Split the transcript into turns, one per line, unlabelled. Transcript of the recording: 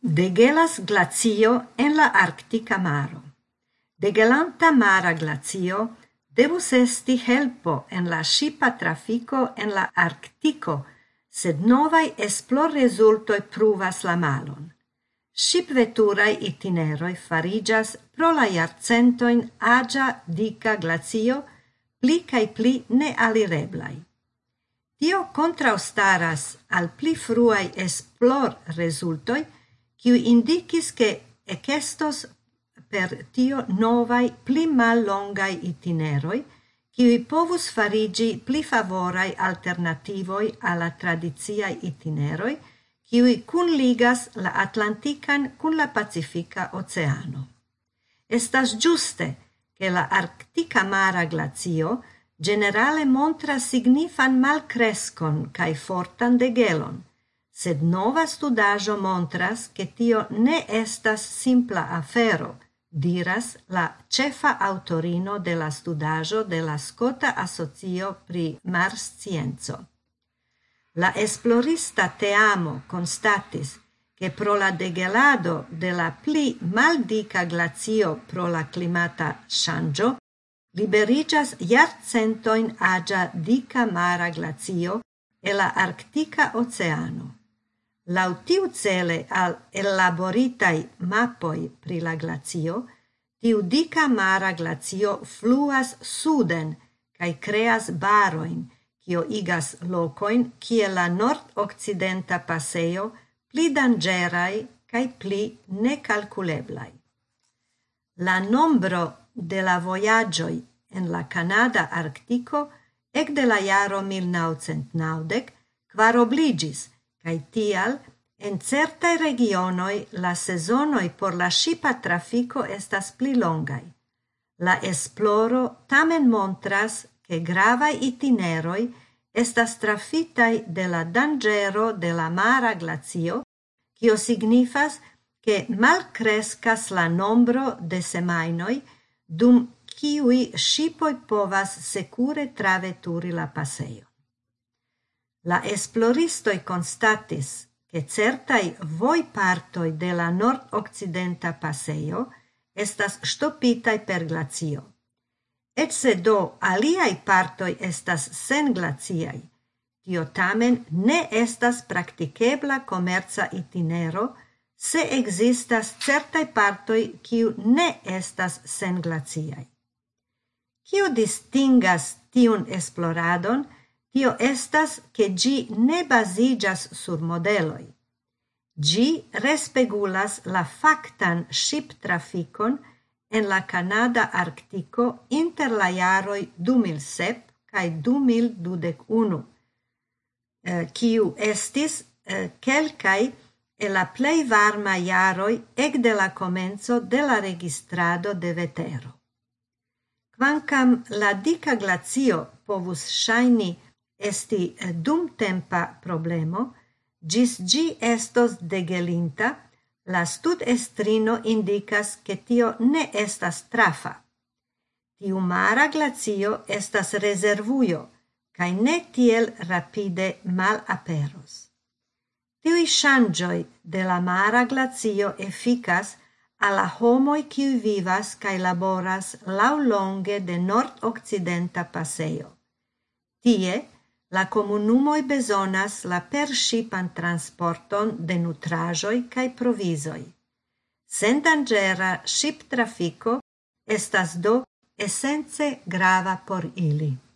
Degelas glacio en la Arctica maro. Degelanta mara glacio devus esti helpo en la shipa trafico en la Arctico, sed novai esplor resultoi pruvas la malon. Ship veturai itineroi farigias pro la iarcentoin agia dica glacio pli cae pli ne alireblai. Tio contraustaras al pli fruaj esplor resultoi, – kiu indicis che ecestos per tio novai pli mal longai itineroi, kiui povus farigi pli favorai alternativoi alla tradiziai itineroi, kiui cun ligas la Atlantican cun la Pacifica Oceano. Estas giuste che la Arctica Mara Glazio generale montras signifan mal crescon cae fortan degelon, sed nova studajo montras che tio ne estas simpla afero, diras la cefa autorino de la studajo de la Scota Asocio pri Mars Scienzo. La esplorista teamo constatis che pro la degelado de la pli maldica glazio pro la climata shangio, liberigas jarcentoin agia dica mara glazio e la Arctica Oceano. Lautiu cele al elaboritai mappoi pri la glacio, tiu dica mara glacio fluas suden cae creas baroin, cio igas locoin cie la nord-occidenta paseo pli dangerai cae pli necalculeblai. La nombro de la voyagioi en la Canada Arctico ec de la iaro 1990 quar obligis – Kai tial, en certa regionoi la sezonoi por la shipa trafiko estas pli longaj. La esploro tamen montras che grava itineroi estas trafitai de la dangero de la mara glacio, kio signifas che mal crescas la nombro de semainoi dum kiui shipoi povas secure traveturi la passeio. La esploristoi constatis che certai voi partoi de la nord-occidenta passeio estas stopitai per glazio. Et se do aliai partoi estas sen glaciai, tio tamen ne estas practicebla comerza itinero se existas certai partoi kiu ne estas sen glaciai. Kiu distingas tiun esploradon – Tio estas, che gi ne basigas sur modeloi. Gi respegulas la faktan ship trafikon en la Kanada Arctico inter la jaroj 2007 cae 2021, kiu estis eh, kelkai e la plei varma jaroj ekde la comenzo de la registrado de vetero. Quancam la dica glacio povus shaini esti eh, dumtempa problemo, gis gi estos degelinta, la stud estrino indicas che tio ne estas trafa. Tiu mara glacio estas reservuio, cae ne tiel rapide mal aperos. Tiui shangioi de la mara glacio efficas alla homoi qui vivas cae laboras laulonge de nord-occidenta paseo. Tie, La comunumoi bezonas la pershipan transporton de nutraĵoj kaj provizoj. ship trafico estas do esence grava por ili.